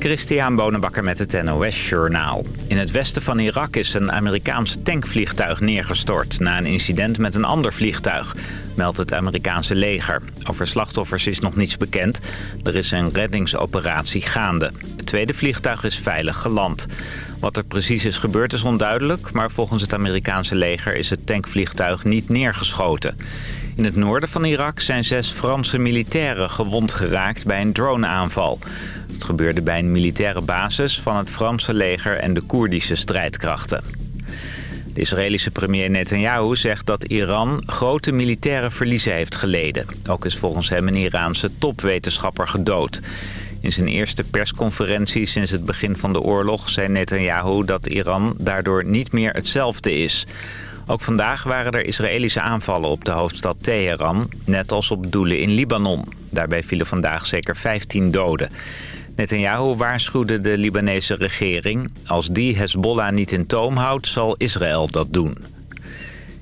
Christian Bonenbakker met het NOS Journaal. In het westen van Irak is een Amerikaans tankvliegtuig neergestort... na een incident met een ander vliegtuig, meldt het Amerikaanse leger. Over slachtoffers is nog niets bekend. Er is een reddingsoperatie gaande. Het tweede vliegtuig is veilig geland. Wat er precies is gebeurd is onduidelijk... maar volgens het Amerikaanse leger is het tankvliegtuig niet neergeschoten. In het noorden van Irak zijn zes Franse militairen gewond geraakt bij een droneaanval. Het gebeurde bij een militaire basis van het Franse leger en de Koerdische strijdkrachten. De Israëlische premier Netanyahu zegt dat Iran grote militaire verliezen heeft geleden. Ook is volgens hem een Iraanse topwetenschapper gedood. In zijn eerste persconferentie sinds het begin van de oorlog zei Netanyahu dat Iran daardoor niet meer hetzelfde is. Ook vandaag waren er Israëlische aanvallen op de hoofdstad Teheran, net als op doelen in Libanon. Daarbij vielen vandaag zeker 15 doden. Netanyahu waarschuwde de Libanese regering. Als die Hezbollah niet in toom houdt, zal Israël dat doen.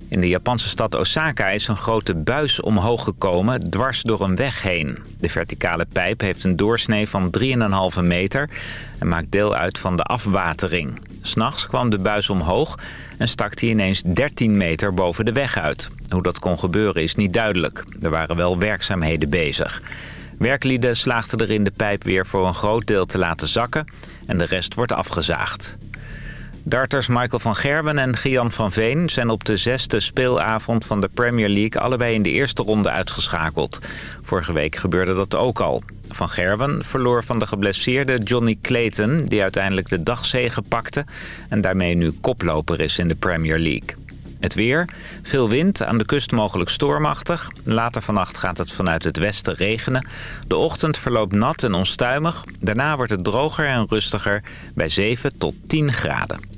In de Japanse stad Osaka is een grote buis omhoog gekomen dwars door een weg heen. De verticale pijp heeft een doorsnee van 3,5 meter en maakt deel uit van de afwatering. S'nachts kwam de buis omhoog en stak hij ineens 13 meter boven de weg uit. Hoe dat kon gebeuren is niet duidelijk. Er waren wel werkzaamheden bezig. Werklieden slaagden erin de pijp weer voor een groot deel te laten zakken en de rest wordt afgezaagd. Darters Michael van Gerwen en Gian van Veen zijn op de zesde speelavond van de Premier League allebei in de eerste ronde uitgeschakeld. Vorige week gebeurde dat ook al. Van Gerwen verloor van de geblesseerde Johnny Clayton, die uiteindelijk de dagzege pakte en daarmee nu koploper is in de Premier League. Het weer. Veel wind, aan de kust mogelijk stormachtig. Later vannacht gaat het vanuit het westen regenen. De ochtend verloopt nat en onstuimig. Daarna wordt het droger en rustiger bij 7 tot 10 graden.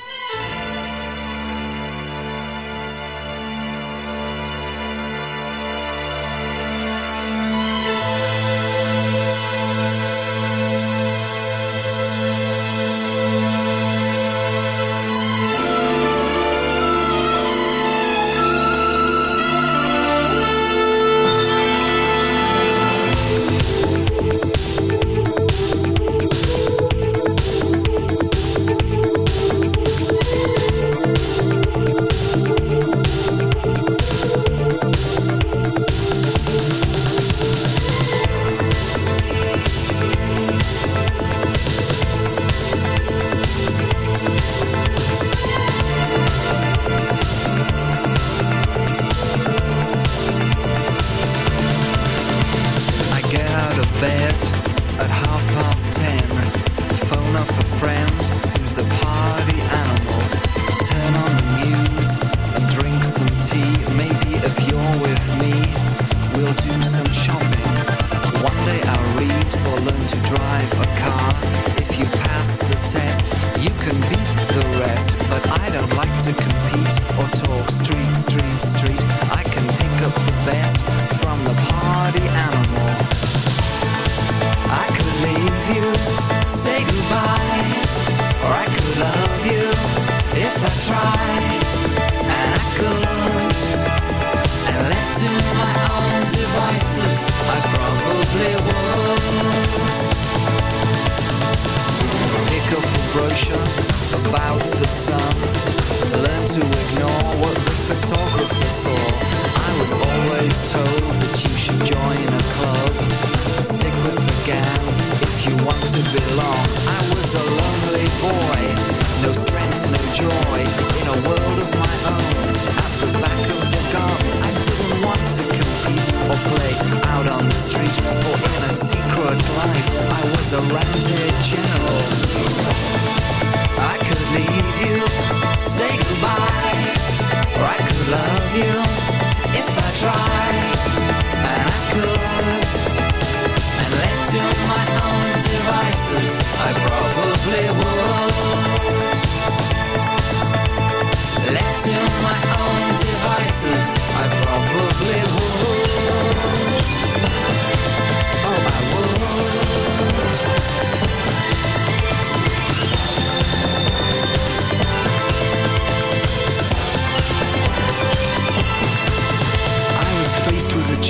Pick up brochure about the sun, learn to ignore what the photographer saw. I was always told that you should join a club. Stick with the gang if you want to belong. I was a lonely boy, no strength, no joy, in a world of my own. At the back of the garden, I didn't want to or play out on the street or in a secret life. I was a Roundhead general. I could leave you, say goodbye, or I could love you if I tried, and I could. And left to my own devices, I probably would. Left to my own devices, I probably would. Oh, I would.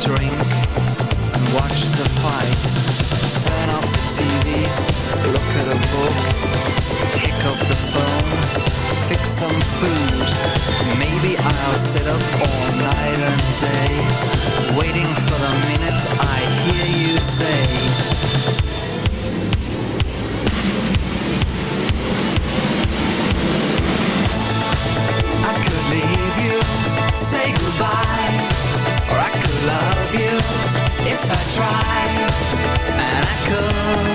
Drink and watch the fight. Turn off the TV, look at a book, pick up the phone fix some food. Maybe I'll sit up all night and day, waiting for the minute I hear you say. I could leave you, say goodbye, if I tried, and I could.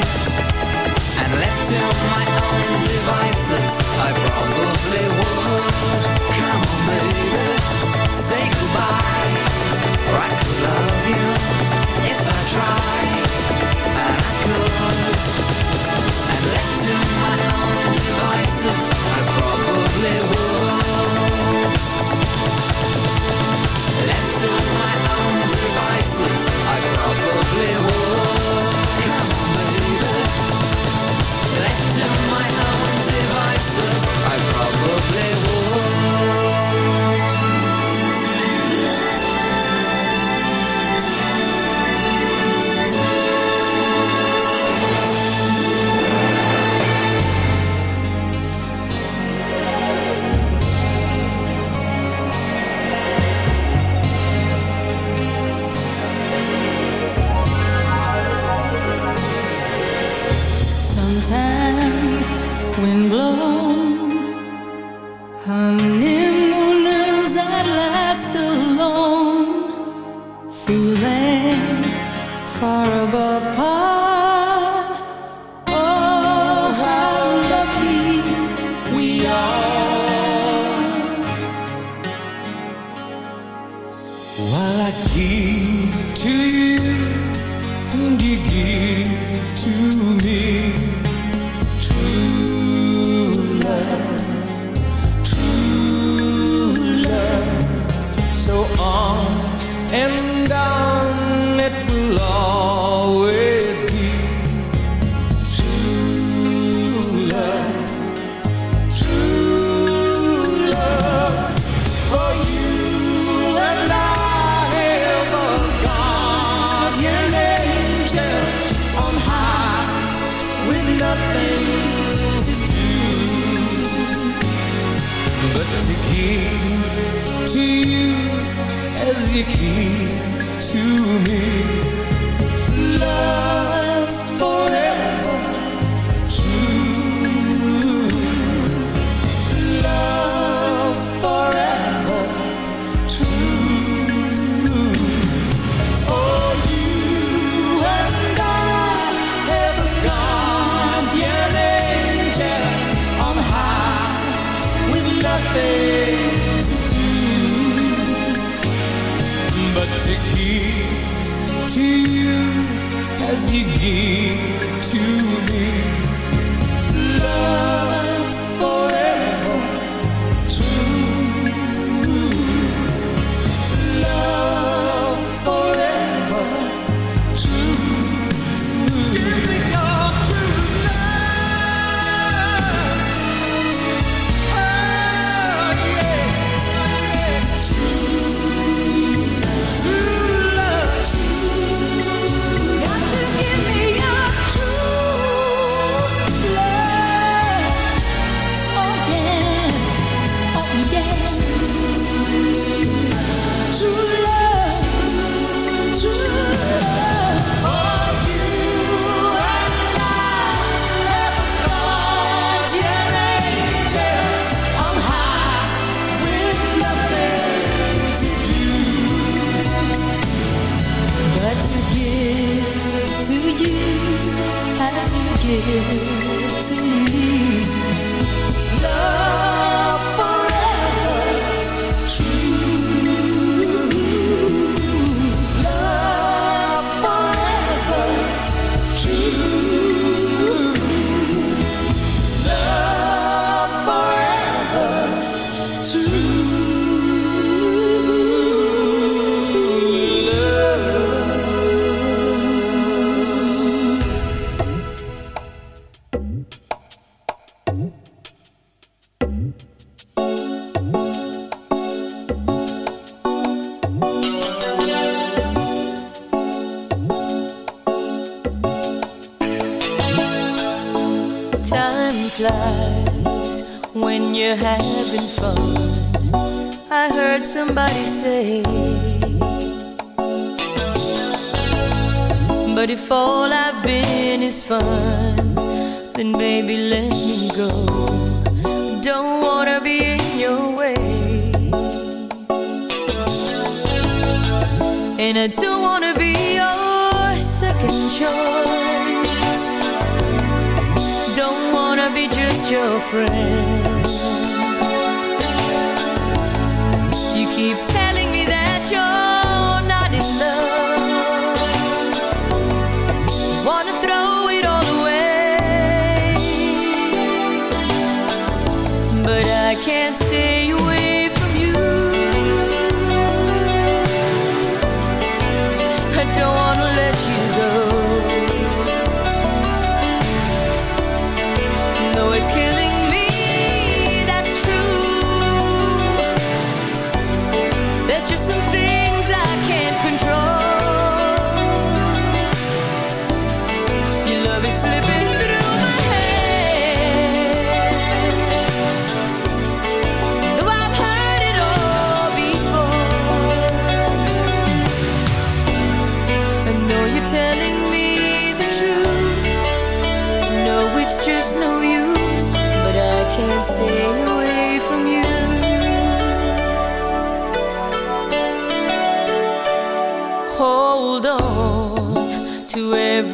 is your friend. You keep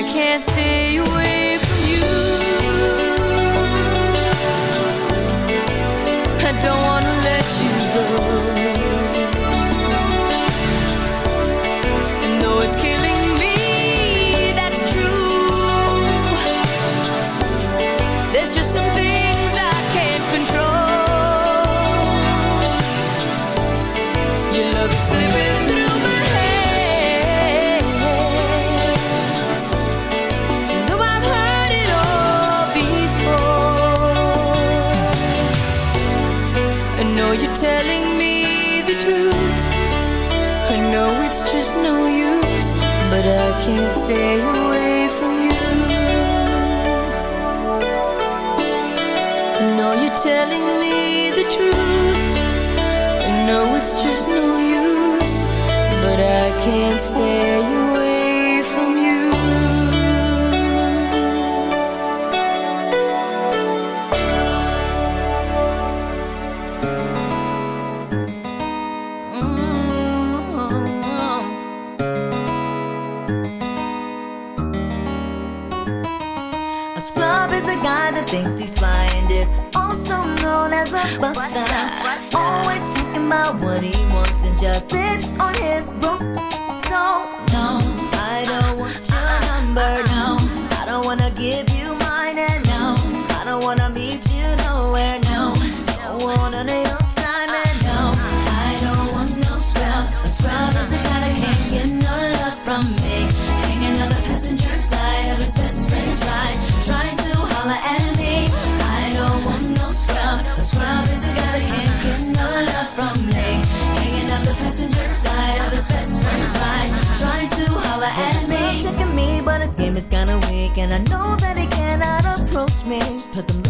I can't stay away. day buster. Always talking about what he wants and just sits Cause I'm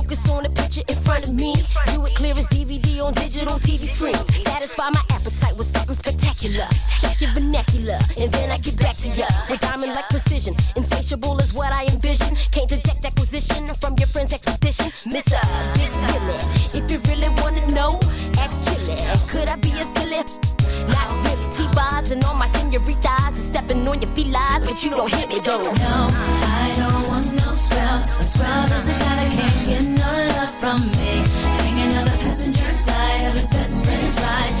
focus on the picture in front of me. Do it clear as DVD on digital TV screens. Satisfy my appetite with something spectacular. Check your vernacular, and then I get back to ya with diamond like precision. Insatiable is what I envision. Can't detect acquisition from your friend's expedition. Mr. Billy, if you really wanna know, ask Chili. Could I be a silly? Not really. T-Boz and all my senoritas are stepping on your felines, but you don't hit me though. No, I A can't get no love from me. Hanging on the passenger side of his best friend's ride,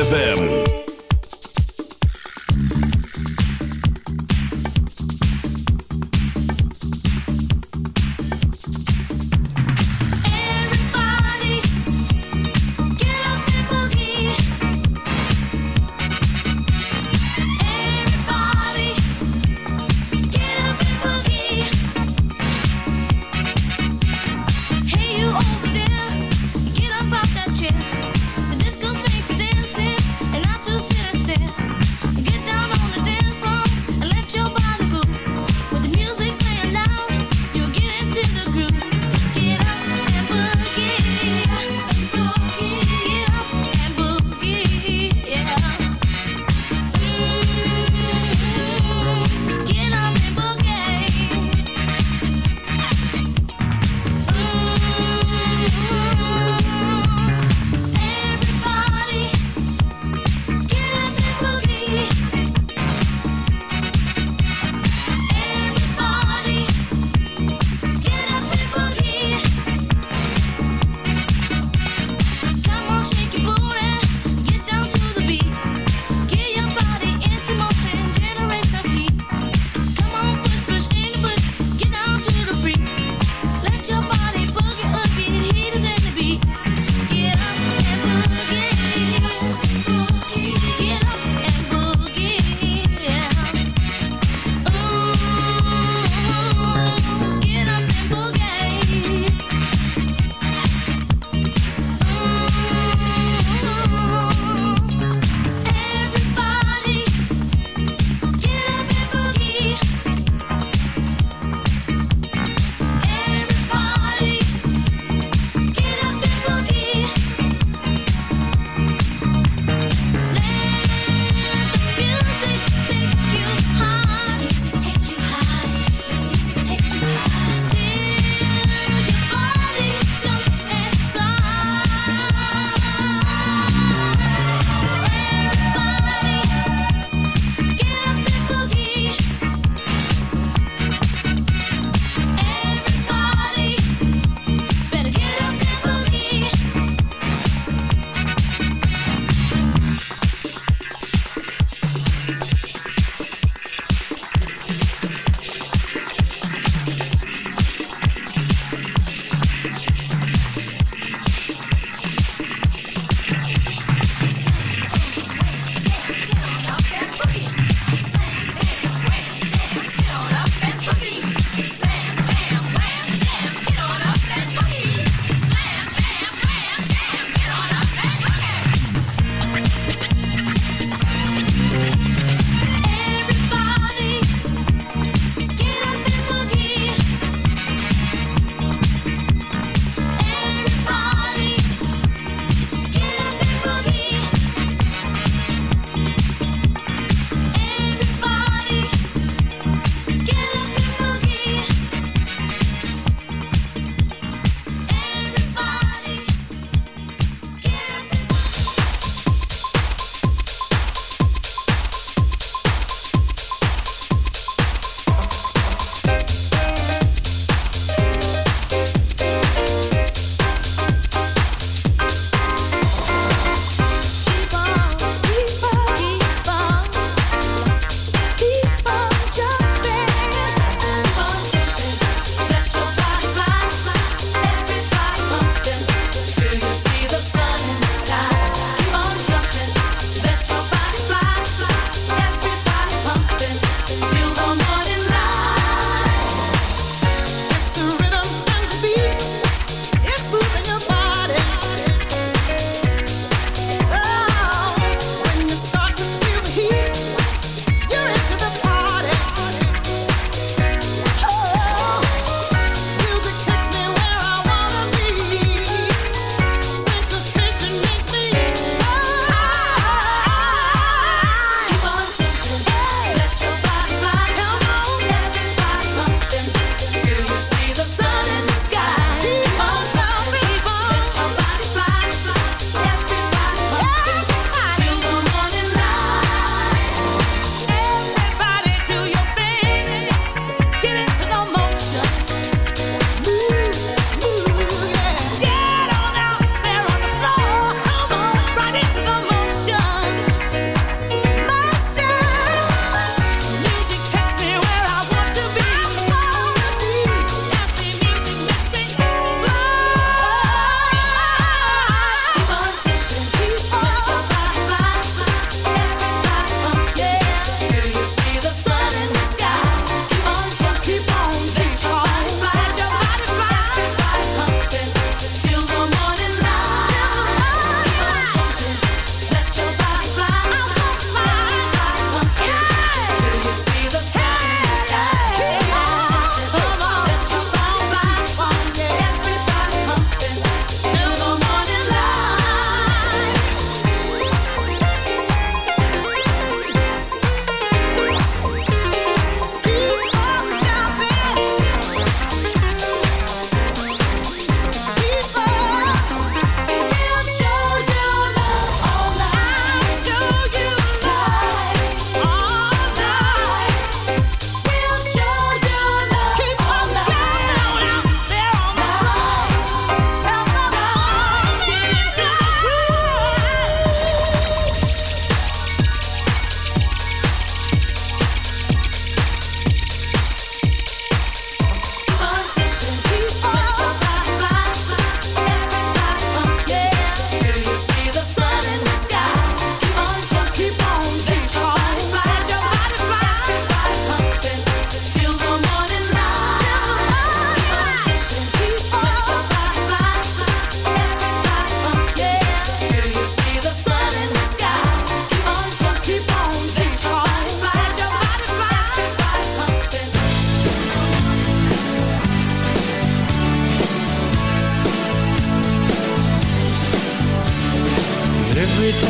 ZFM.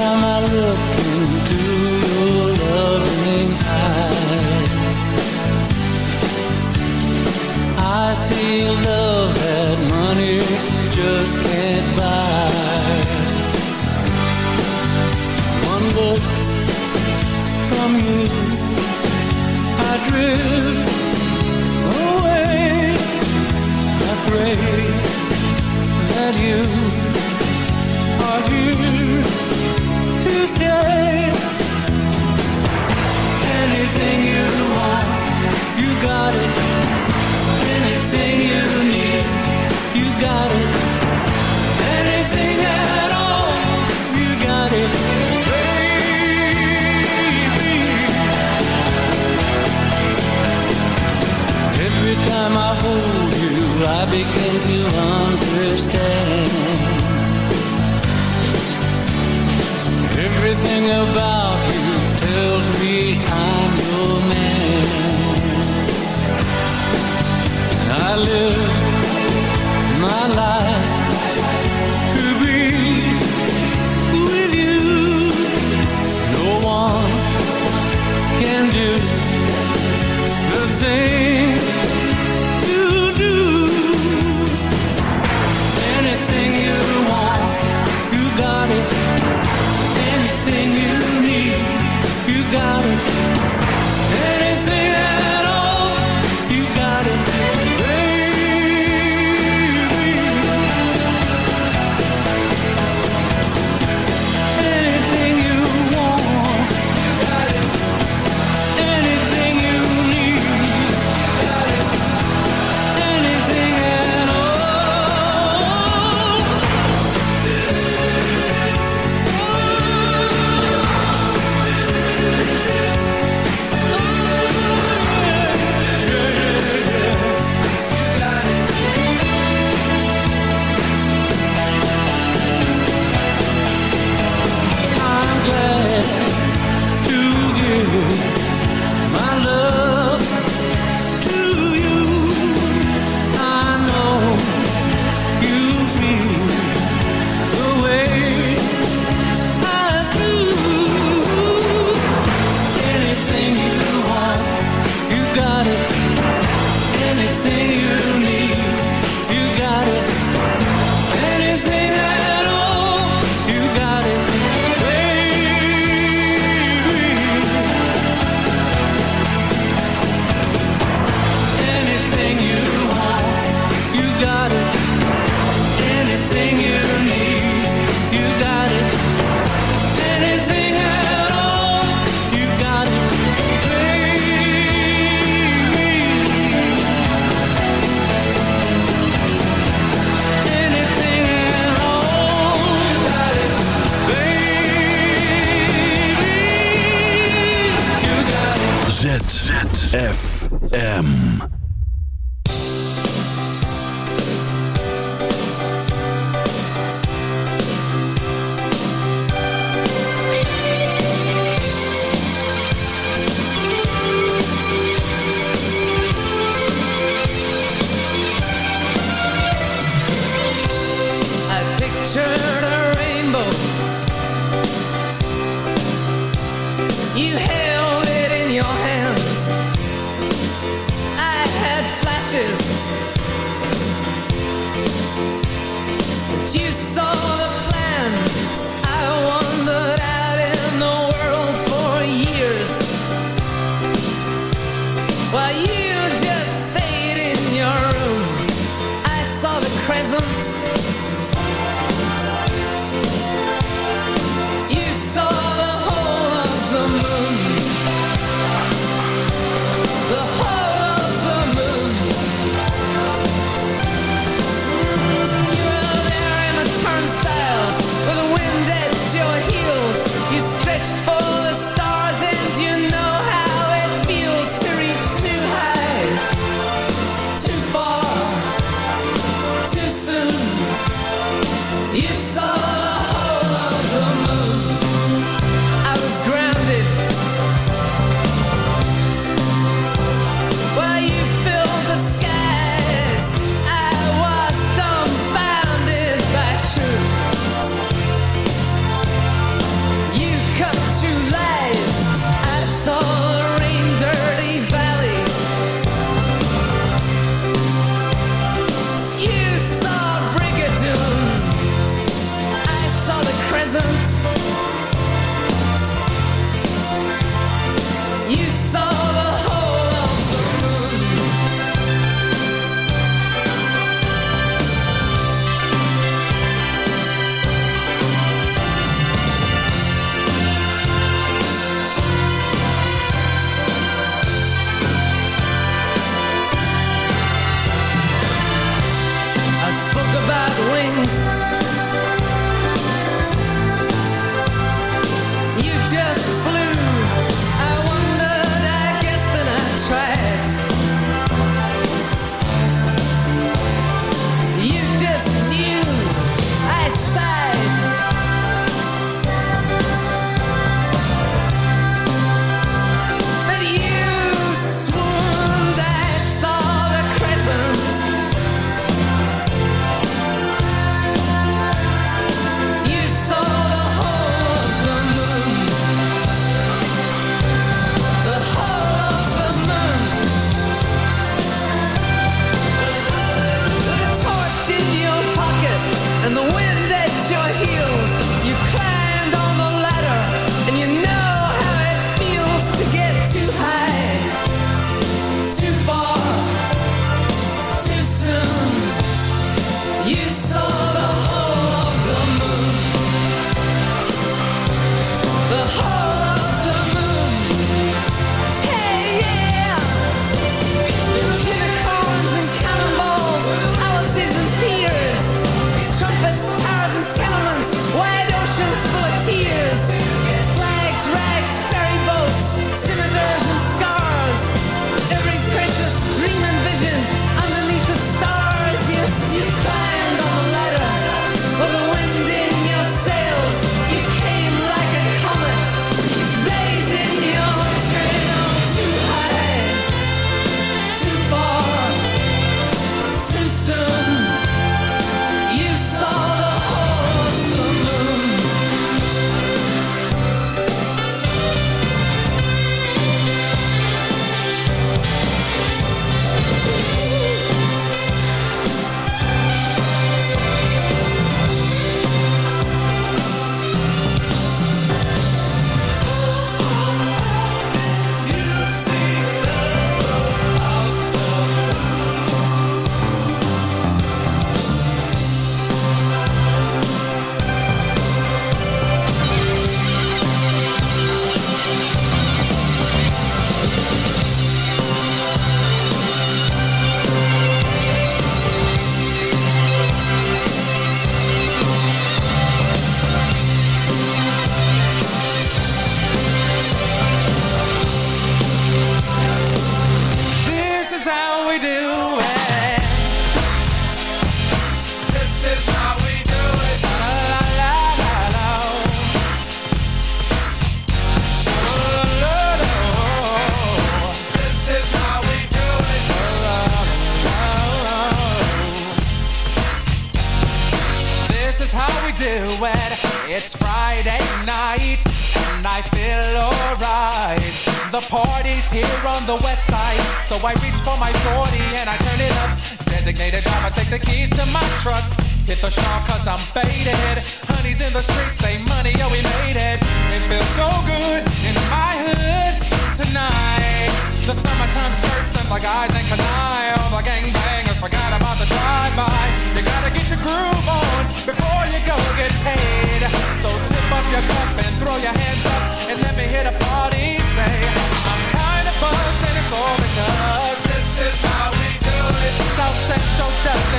Time I look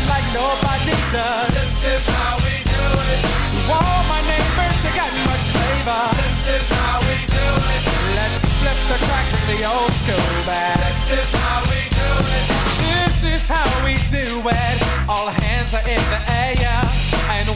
it like nobody does. This is how we do it. To all my neighbors, you got much flavor. This is how we do it. Let's flip the crack with the old school bag. This is how we do it. This is how we do it. All hands are in the air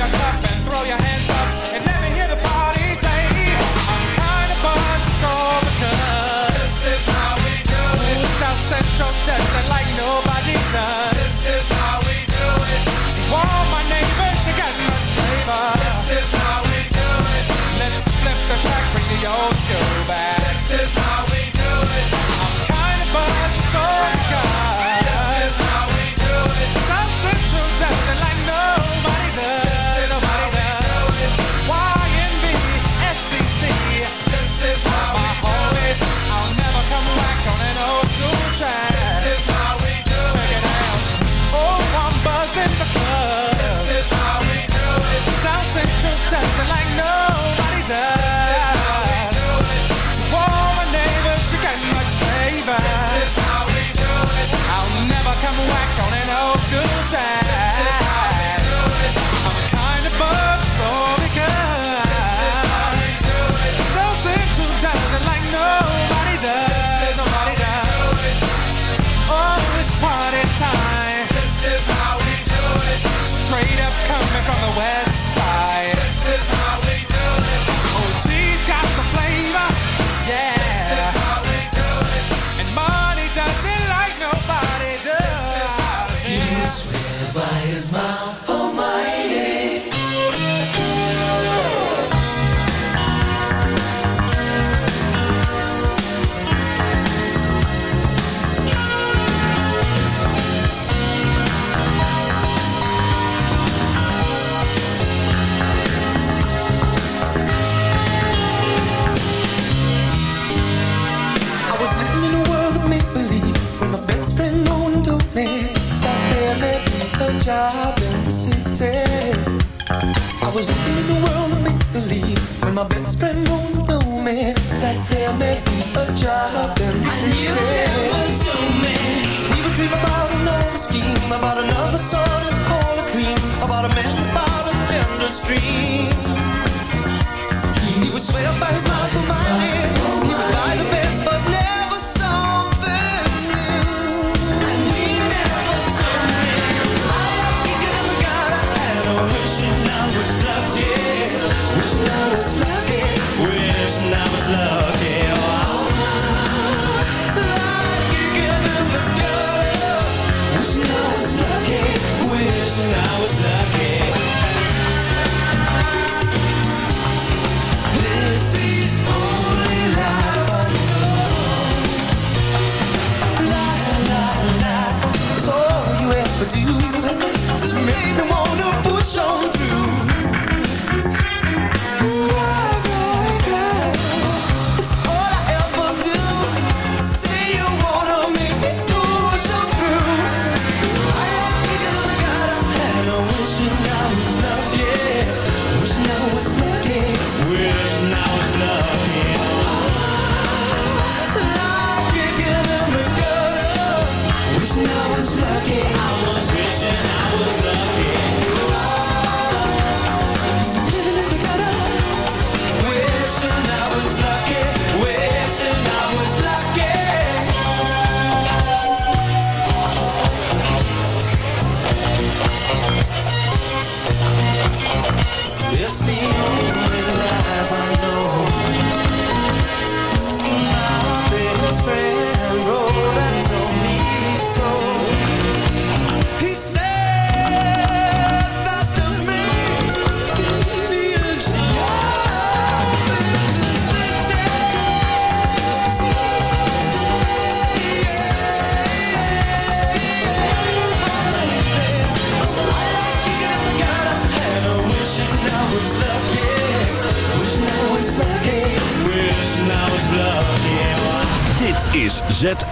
and throw your hands up and let me hear the party say, I'm kinda buzzed, it's all because this is how we do it. South Central like nobody does. This is how we do it. All my neighbors, you got much flavor. This is how we do it. Let's flip the track, bring the old school back. My best friend one told me that there may be a job in the city. We would dream about another scheme, about another sort of call a cream, about a man about a vendor's dream.